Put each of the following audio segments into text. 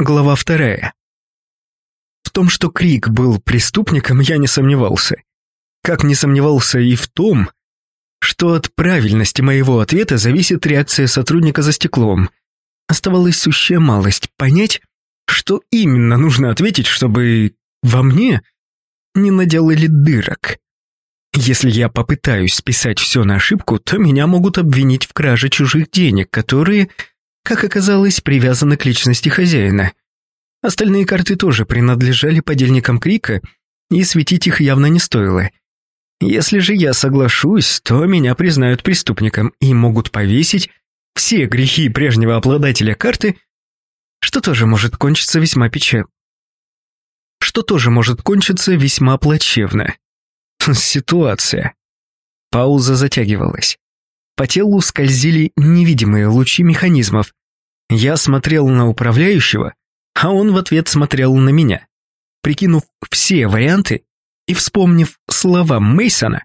Глава вторая. В том, что Крик был преступником, я не сомневался. Как не сомневался и в том, что от правильности моего ответа зависит реакция сотрудника за стеклом. Оставалась сущая малость понять, что именно нужно ответить, чтобы во мне не наделали дырок. Если я попытаюсь списать все на ошибку, то меня могут обвинить в краже чужих денег, которые как оказалось, привязаны к личности хозяина. Остальные карты тоже принадлежали подельникам Крика, и светить их явно не стоило. Если же я соглашусь, то меня признают преступником и могут повесить все грехи прежнего обладателя карты, что тоже может кончиться весьма печально. Что тоже может кончиться весьма плачевно. Ситуация. Пауза затягивалась. По телу скользили невидимые лучи механизмов. Я смотрел на управляющего, а он в ответ смотрел на меня. Прикинув все варианты и вспомнив слова Мейсона,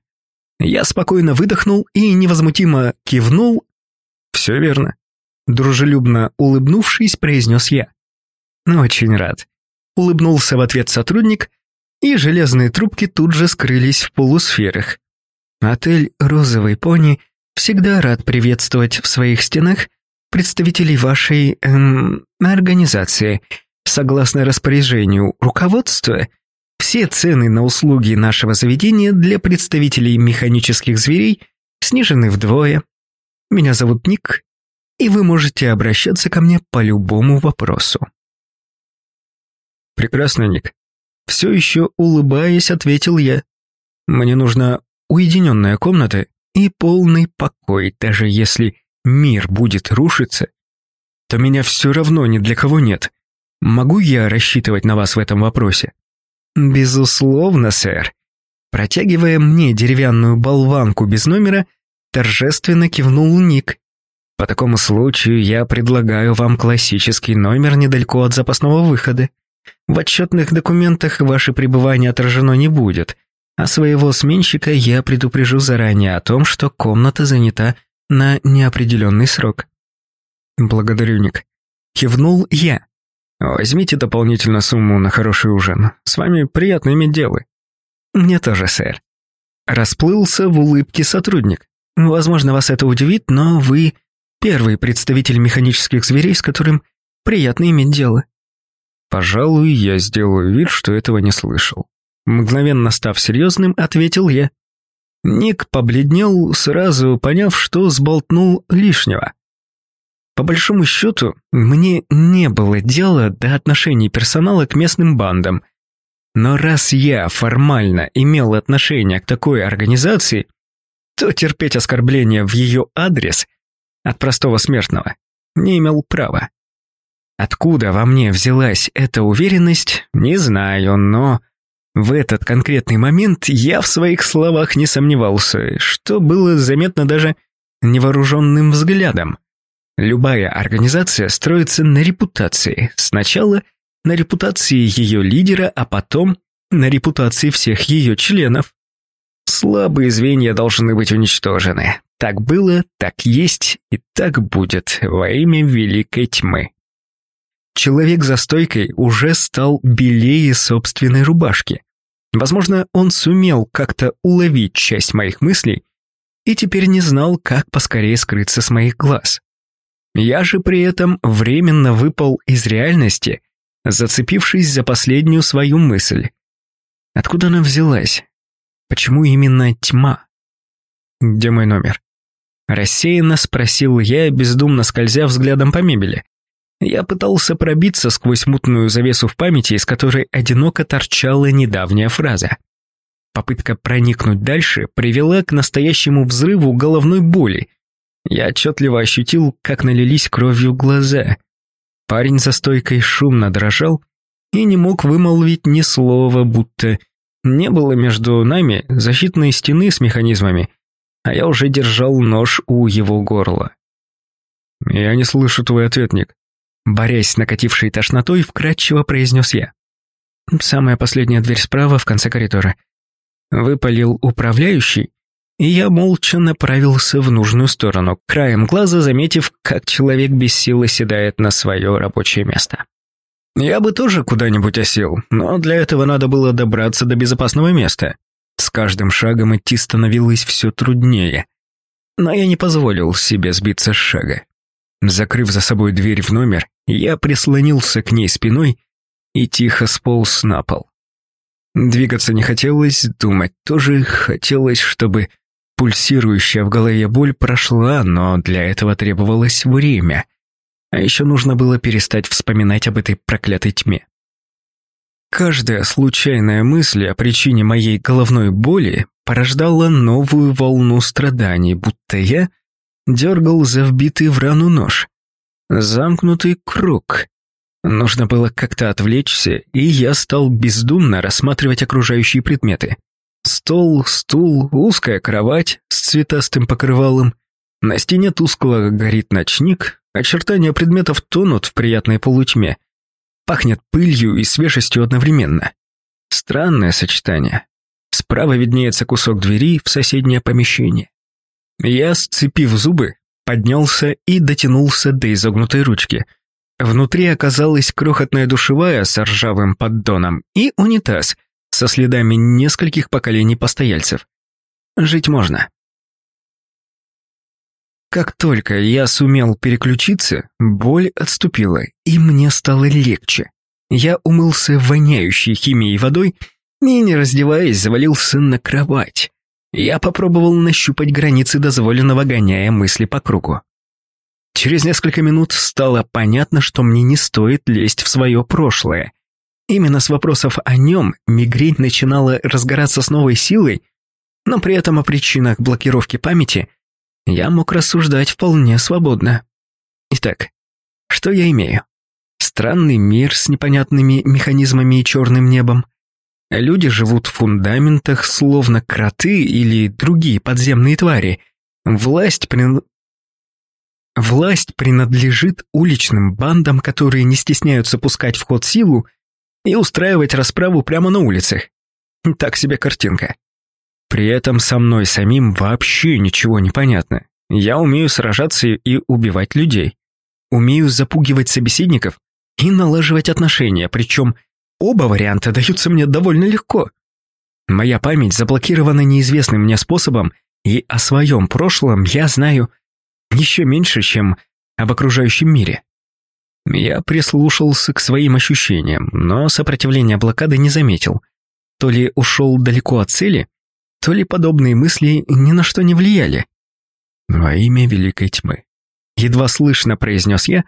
я спокойно выдохнул и невозмутимо кивнул. «Все верно», — дружелюбно улыбнувшись, произнес я. «Очень рад». Улыбнулся в ответ сотрудник, и железные трубки тут же скрылись в полусферах. Отель «Розовый пони» Всегда рад приветствовать в своих стенах представителей вашей эм, организации. Согласно распоряжению руководства, все цены на услуги нашего заведения для представителей механических зверей снижены вдвое. Меня зовут Ник, и вы можете обращаться ко мне по любому вопросу. Прекрасно, Ник. Все еще улыбаясь, ответил я. Мне нужна уединенная комната и полный покой, даже если мир будет рушиться, то меня все равно ни для кого нет. Могу я рассчитывать на вас в этом вопросе? Безусловно, сэр. Протягивая мне деревянную болванку без номера, торжественно кивнул Ник. По такому случаю я предлагаю вам классический номер недалеко от запасного выхода. В отчетных документах ваше пребывание отражено не будет, а своего сменщика я предупрежу заранее о том, что комната занята на неопределенный срок. Благодарю, Ник. Кивнул я. Возьмите дополнительно сумму на хороший ужин. С вами приятно иметь дело. Мне тоже, сэр. Расплылся в улыбке сотрудник. Возможно, вас это удивит, но вы первый представитель механических зверей, с которым приятно иметь дело. Пожалуй, я сделаю вид, что этого не слышал. Мгновенно став серьезным, ответил я. Ник побледнел, сразу поняв, что сболтнул лишнего. По большому счету, мне не было дела до отношений персонала к местным бандам. Но раз я формально имел отношение к такой организации, то терпеть оскорбления в ее адрес от простого смертного не имел права. Откуда во мне взялась эта уверенность, не знаю, но в этот конкретный момент я в своих словах не сомневался, что было заметно даже невооруженным взглядом. Любая организация строится на репутации. Сначала на репутации ее лидера, а потом на репутации всех ее членов. Слабые звенья должны быть уничтожены. Так было, так есть и так будет во имя Великой Тьмы. Человек за стойкой уже стал белее собственной рубашки. Возможно, он сумел как-то уловить часть моих мыслей и теперь не знал, как поскорее скрыться с моих глаз. Я же при этом временно выпал из реальности, зацепившись за последнюю свою мысль. Откуда она взялась? Почему именно тьма? Где мой номер? Рассеянно спросил я, бездумно скользя взглядом по мебели. Я пытался пробиться сквозь мутную завесу в памяти, из которой одиноко торчала недавняя фраза. Попытка проникнуть дальше привела к настоящему взрыву головной боли. Я отчетливо ощутил, как налились кровью глаза. Парень за стойкой шумно дрожал и не мог вымолвить ни слова, будто не было между нами защитной стены с механизмами, а я уже держал нож у его горла. «Я не слышу твой ответник», Борясь с накатившей тошнотой, вкратчиво произнес я. «Самая последняя дверь справа в конце коридора». Выпалил управляющий, и я молча направился в нужную сторону, краем глаза заметив, как человек без сил оседает на свое рабочее место. Я бы тоже куда-нибудь осел, но для этого надо было добраться до безопасного места. С каждым шагом идти становилось все труднее. Но я не позволил себе сбиться с шага. Закрыв за собой дверь в номер, я прислонился к ней спиной и тихо сполз на пол. Двигаться не хотелось, думать тоже хотелось, чтобы пульсирующая в голове боль прошла, но для этого требовалось время. А еще нужно было перестать вспоминать об этой проклятой тьме. Каждая случайная мысль о причине моей головной боли порождала новую волну страданий, будто я дергал за вбитый в рану нож. Замкнутый круг. Нужно было как-то отвлечься, и я стал бездумно рассматривать окружающие предметы. Стол, стул, узкая кровать с цветастым покрывалом. На стене тускло горит ночник, очертания предметов тонут в приятной полутьме. Пахнет пылью и свежестью одновременно. Странное сочетание. Справа виднеется кусок двери в соседнее помещение. Я, сцепив зубы, поднялся и дотянулся до изогнутой ручки — Внутри оказалась крохотная душевая с ржавым поддоном и унитаз со следами нескольких поколений постояльцев. Жить можно. Как только я сумел переключиться, боль отступила, и мне стало легче. Я умылся воняющей химией водой и, не раздеваясь, завалился на кровать. Я попробовал нащупать границы дозволенного, гоняя мысли по кругу. Через несколько минут стало понятно, что мне не стоит лезть в свое прошлое. Именно с вопросов о нем мигрень начинала разгораться с новой силой, но при этом о причинах блокировки памяти я мог рассуждать вполне свободно. Итак, что я имею? Странный мир с непонятными механизмами и черным небом. Люди живут в фундаментах, словно кроты или другие подземные твари. Власть Власть принадлежит уличным бандам, которые не стесняются пускать в ход силу и устраивать расправу прямо на улицах. Так себе картинка. При этом со мной самим вообще ничего не понятно. Я умею сражаться и убивать людей. Умею запугивать собеседников и налаживать отношения, причем оба варианта даются мне довольно легко. Моя память заблокирована неизвестным мне способом, и о своем прошлом я знаю еще меньше, чем об окружающем мире. Я прислушался к своим ощущениям, но сопротивления блокады не заметил. То ли ушел далеко от цели, то ли подобные мысли ни на что не влияли. «Во имя Великой Тьмы», — едва слышно произнес я,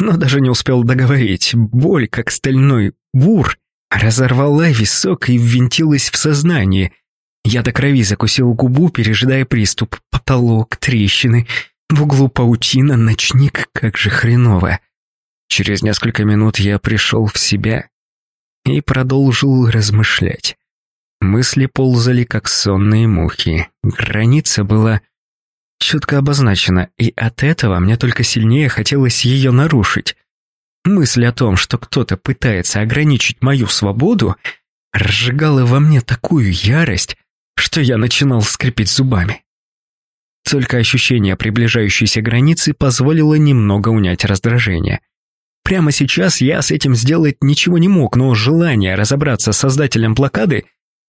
но даже не успел договорить. Боль, как стальной бур, разорвала висок и ввинтилась в сознание. Я до крови закусил губу, пережидая приступ. Потолок, трещины — в углу паутина, ночник, как же хреново. Через несколько минут я пришел в себя и продолжил размышлять. Мысли ползали, как сонные мухи. Граница была четко обозначена, и от этого мне только сильнее хотелось ее нарушить. Мысль о том, что кто-то пытается ограничить мою свободу, разжигала во мне такую ярость, что я начинал скрипеть зубами. Только ощущение приближающейся границы позволило немного унять раздражение. Прямо сейчас я с этим сделать ничего не мог, но желание разобраться с создателем блокады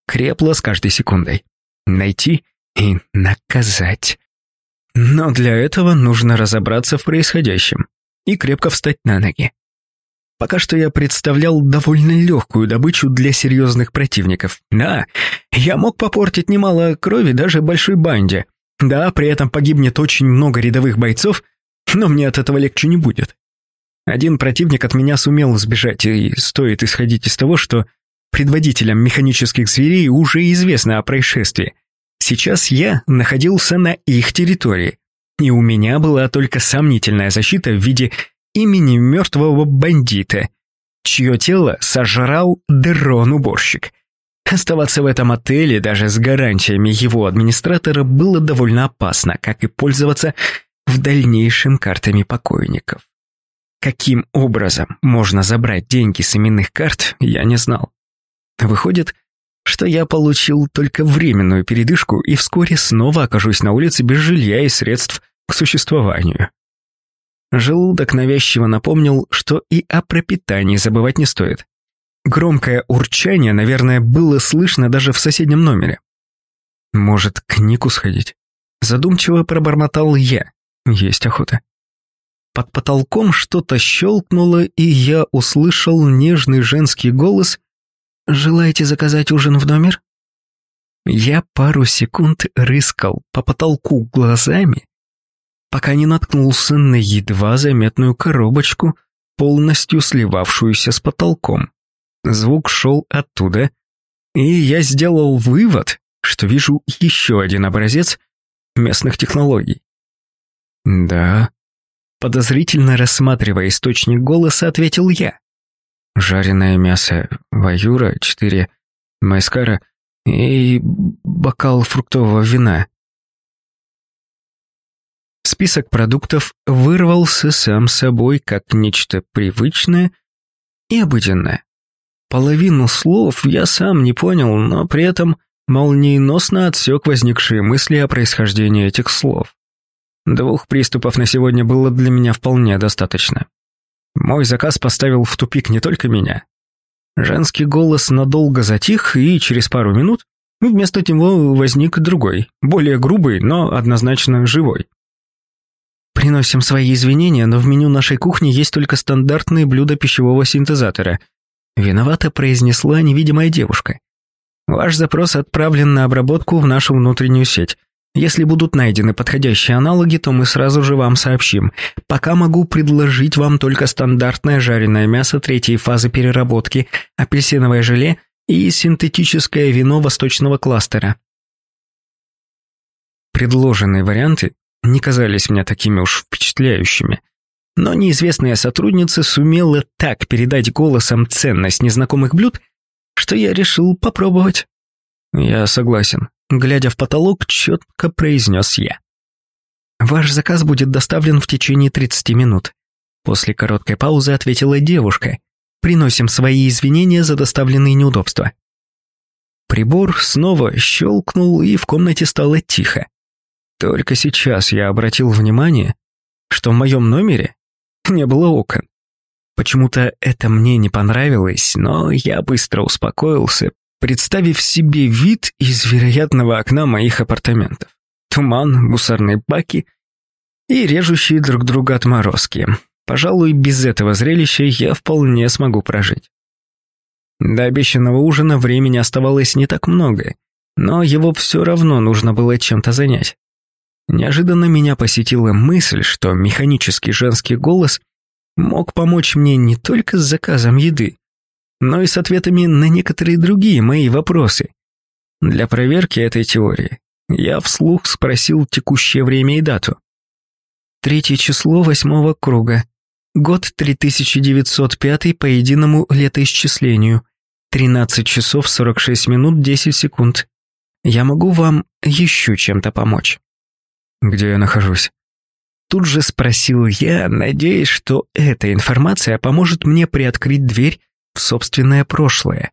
крепло с каждой секундой. Найти и наказать. Но для этого нужно разобраться в происходящем и крепко встать на ноги. Пока что я представлял довольно легкую добычу для серьезных противников. Да, я мог попортить немало крови даже большой банде, да, при этом погибнет очень много рядовых бойцов, но мне от этого легче не будет. Один противник от меня сумел сбежать, и стоит исходить из того, что предводителям механических зверей уже известно о происшествии. Сейчас я находился на их территории, и у меня была только сомнительная защита в виде имени мертвого бандита, чье тело сожрал дрон-уборщик — Оставаться в этом отеле даже с гарантиями его администратора было довольно опасно, как и пользоваться в дальнейшем картами покойников. Каким образом можно забрать деньги с именных карт, я не знал. Выходит, что я получил только временную передышку и вскоре снова окажусь на улице без жилья и средств к существованию. Желудок навязчиво напомнил, что и о пропитании забывать не стоит. Громкое урчание, наверное, было слышно даже в соседнем номере. Может, к Нику сходить? Задумчиво пробормотал я. Есть охота. Под потолком что-то щелкнуло, и я услышал нежный женский голос «Желаете заказать ужин в номер?» Я пару секунд рыскал по потолку глазами, пока не наткнулся на едва заметную коробочку, полностью сливавшуюся с потолком. Звук шел оттуда, и я сделал вывод, что вижу еще один образец местных технологий. Да, подозрительно рассматривая источник голоса, ответил я. Жареное мясо, ваюра, четыре майскара и бокал фруктового вина. Список продуктов вырвался сам собой как нечто привычное и обыденное. Половину слов я сам не понял, но при этом молниеносно отсек возникшие мысли о происхождении этих слов. Двух приступов на сегодня было для меня вполне достаточно. Мой заказ поставил в тупик не только меня. Женский голос надолго затих, и через пару минут вместо него возник другой, более грубый, но однозначно живой. Приносим свои извинения, но в меню нашей кухни есть только стандартные блюда пищевого синтезатора. Виновато произнесла невидимая девушка. Ваш запрос отправлен на обработку в нашу внутреннюю сеть. Если будут найдены подходящие аналоги, то мы сразу же вам сообщим. Пока могу предложить вам только стандартное жареное мясо третьей фазы переработки, апельсиновое желе и синтетическое вино восточного кластера. Предложенные варианты не казались мне такими уж впечатляющими. Но неизвестная сотрудница сумела так передать голосом ценность незнакомых блюд, что я решил попробовать. Я согласен. Глядя в потолок, четко произнес я. «Ваш заказ будет доставлен в течение 30 минут». После короткой паузы ответила девушка. «Приносим свои извинения за доставленные неудобства». Прибор снова щелкнул, и в комнате стало тихо. Только сейчас я обратил внимание, что в моем номере не было окон. Почему-то это мне не понравилось, но я быстро успокоился, представив себе вид из вероятного окна моих апартаментов. Туман, мусорные баки и режущие друг друга отморозки. Пожалуй, без этого зрелища я вполне смогу прожить. До обещанного ужина времени оставалось не так много, но его все равно нужно было чем-то занять. Неожиданно меня посетила мысль, что механический женский голос мог помочь мне не только с заказом еды, но и с ответами на некоторые другие мои вопросы. Для проверки этой теории я вслух спросил текущее время и дату. Третье число восьмого круга. Год 3905 по единому летоисчислению. 13 часов 46 минут 10 секунд. Я могу вам еще чем-то помочь где я нахожусь. Тут же спросил я, надеясь, что эта информация поможет мне приоткрыть дверь в собственное прошлое.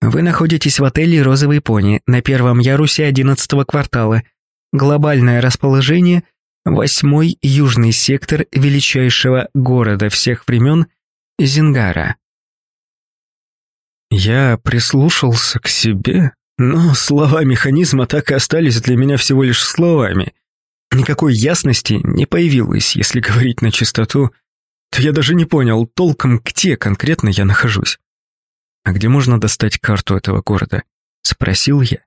Вы находитесь в отеле «Розовый пони» на первом ярусе одиннадцатого квартала. Глобальное расположение – восьмой южный сектор величайшего города всех времен – Зингара. Я прислушался к себе, но слова механизма так и остались для меня всего лишь словами – Никакой ясности не появилось, если говорить на чистоту, то я даже не понял толком, где конкретно я нахожусь. «А где можно достать карту этого города?» — спросил я.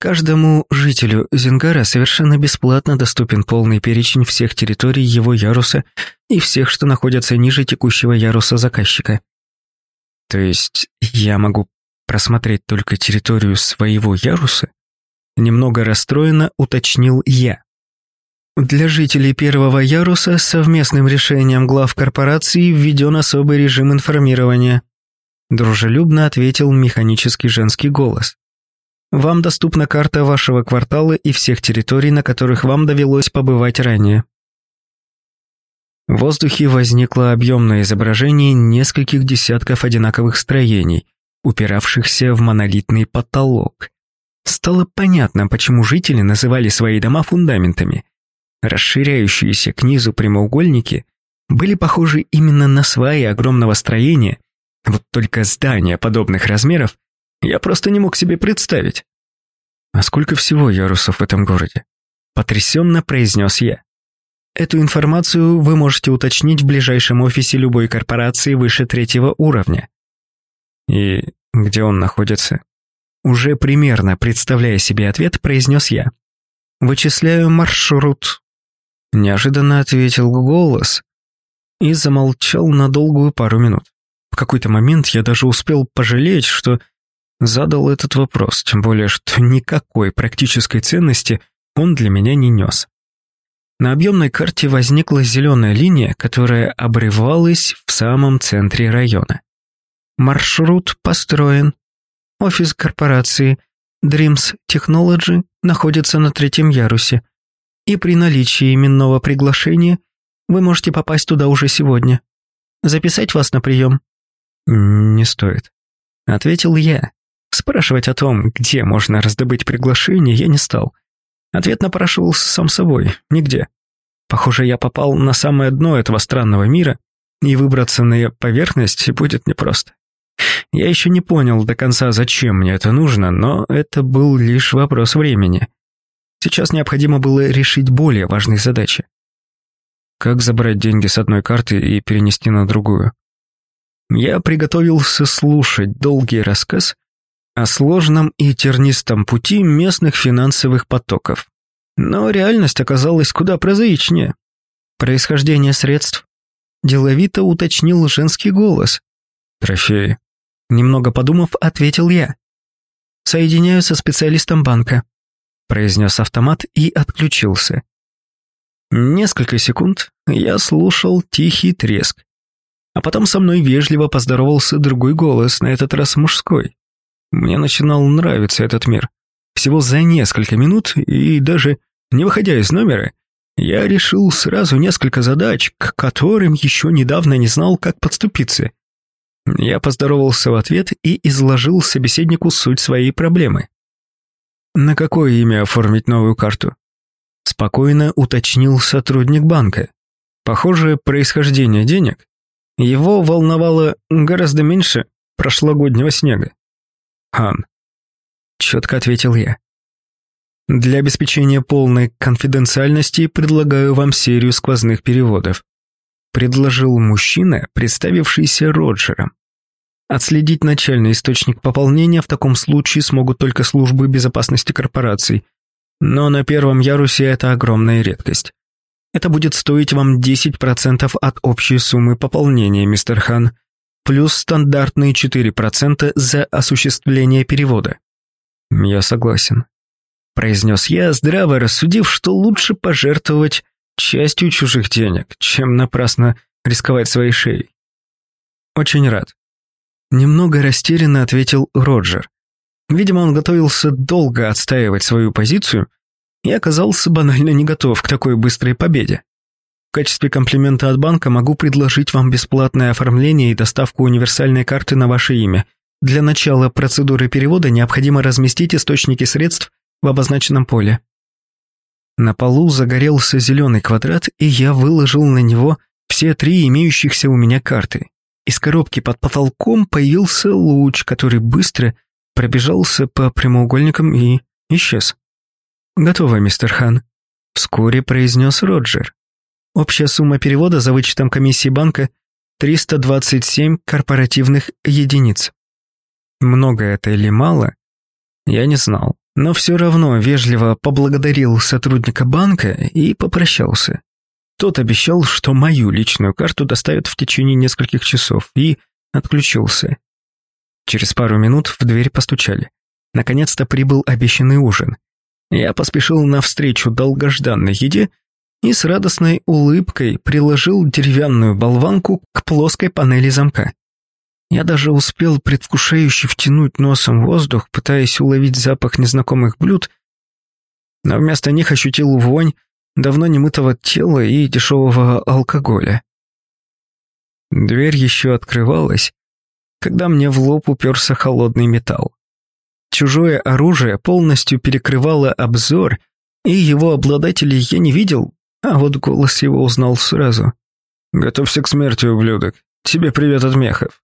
Каждому жителю Зингара совершенно бесплатно доступен полный перечень всех территорий его яруса и всех, что находятся ниже текущего яруса заказчика. То есть я могу просмотреть только территорию своего яруса? Немного расстроенно уточнил я. Для жителей первого яруса совместным решением глав корпорации введен особый режим информирования. Дружелюбно ответил механический женский голос. Вам доступна карта вашего квартала и всех территорий, на которых вам довелось побывать ранее. В воздухе возникло объемное изображение нескольких десятков одинаковых строений, упиравшихся в монолитный потолок. Стало понятно, почему жители называли свои дома фундаментами – расширяющиеся к низу прямоугольники, были похожи именно на сваи огромного строения, вот только здания подобных размеров я просто не мог себе представить. «А сколько всего ярусов в этом городе?» Потрясенно произнес я. Эту информацию вы можете уточнить в ближайшем офисе любой корпорации выше третьего уровня. И где он находится? Уже примерно представляя себе ответ, произнес я. «Вычисляю маршрут». Неожиданно ответил голос и замолчал на долгую пару минут. В какой-то момент я даже успел пожалеть, что задал этот вопрос, тем более, что никакой практической ценности он для меня не нес. На объемной карте возникла зеленая линия, которая обрывалась в самом центре района. Маршрут построен. Офис корпорации Dreams Technology находится на третьем ярусе, и при наличии именного приглашения вы можете попасть туда уже сегодня. Записать вас на прием?» «Не стоит», — ответил я. Спрашивать о том, где можно раздобыть приглашение, я не стал. Ответ напрашивался сам собой, нигде. Похоже, я попал на самое дно этого странного мира, и выбраться на поверхность будет непросто. Я еще не понял до конца, зачем мне это нужно, но это был лишь вопрос времени. Сейчас необходимо было решить более важные задачи. Как забрать деньги с одной карты и перенести на другую? Я приготовился слушать долгий рассказ о сложном и тернистом пути местных финансовых потоков. Но реальность оказалась куда прозаичнее. Происхождение средств деловито уточнил женский голос. «Трофеи», Немного подумав, ответил я. «Соединяю со специалистом банка», произнес автомат и отключился. Несколько секунд я слушал тихий треск, а потом со мной вежливо поздоровался другой голос, на этот раз мужской. Мне начинал нравиться этот мир. Всего за несколько минут и даже не выходя из номера, я решил сразу несколько задач, к которым еще недавно не знал, как подступиться. Я поздоровался в ответ и изложил собеседнику суть своей проблемы. «На какое имя оформить новую карту?» Спокойно уточнил сотрудник банка. Похоже, происхождение денег его волновало гораздо меньше прошлогоднего снега. «Хан», — четко ответил я. «Для обеспечения полной конфиденциальности предлагаю вам серию сквозных переводов предложил мужчина, представившийся Роджером. Отследить начальный источник пополнения в таком случае смогут только службы безопасности корпораций, но на первом ярусе это огромная редкость. Это будет стоить вам 10% от общей суммы пополнения, мистер Хан, плюс стандартные 4% за осуществление перевода. Я согласен, произнес я, здраво рассудив, что лучше пожертвовать частью чужих денег, чем напрасно рисковать своей шеей. Очень рад. Немного растерянно ответил Роджер. Видимо, он готовился долго отстаивать свою позицию и оказался банально не готов к такой быстрой победе. В качестве комплимента от банка могу предложить вам бесплатное оформление и доставку универсальной карты на ваше имя. Для начала процедуры перевода необходимо разместить источники средств в обозначенном поле. На полу загорелся зеленый квадрат, и я выложил на него все три имеющихся у меня карты. Из коробки под потолком появился луч, который быстро пробежался по прямоугольникам и исчез. «Готово, мистер Хан», — вскоре произнес Роджер. Общая сумма перевода за вычетом комиссии банка — 327 корпоративных единиц. Много это или мало, я не знал но все равно вежливо поблагодарил сотрудника банка и попрощался. Тот обещал, что мою личную карту доставят в течение нескольких часов, и отключился. Через пару минут в дверь постучали. Наконец-то прибыл обещанный ужин. Я поспешил навстречу долгожданной еде и с радостной улыбкой приложил деревянную болванку к плоской панели замка. Я даже успел предвкушающе втянуть носом воздух, пытаясь уловить запах незнакомых блюд, но вместо них ощутил вонь давно немытого тела и дешевого алкоголя. Дверь еще открывалась, когда мне в лоб уперся холодный металл. Чужое оружие полностью перекрывало обзор, и его обладателей я не видел, А вот голос его узнал сразу. «Готовься к смерти, ублюдок. Тебе привет от мехов».